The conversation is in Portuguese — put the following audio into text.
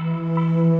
Música